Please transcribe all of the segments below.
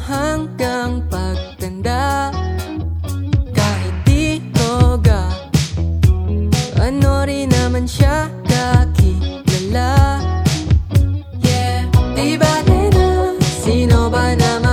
hanggang pagtanda. Kahit di toga Ano rin naman siya kakilala. Yeah, di ba din na Sino ba naman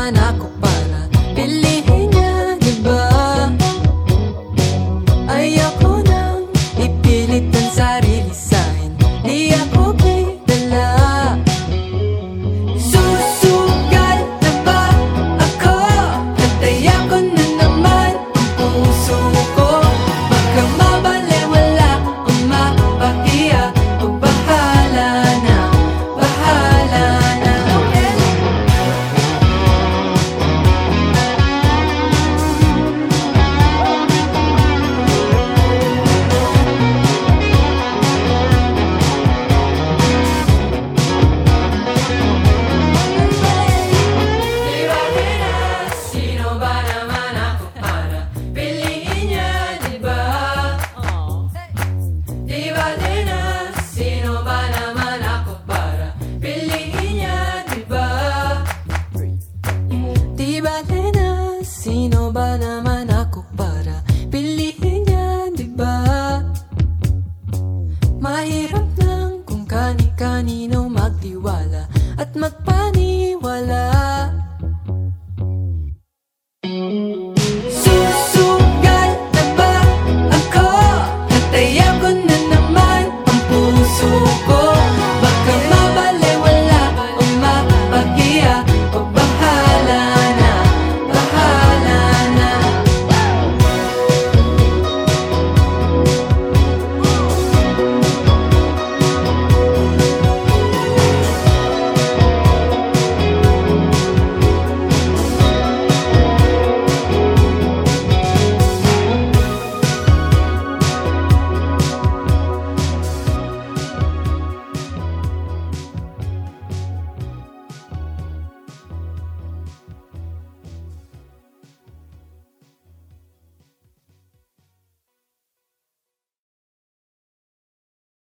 magtiwala at magpapalala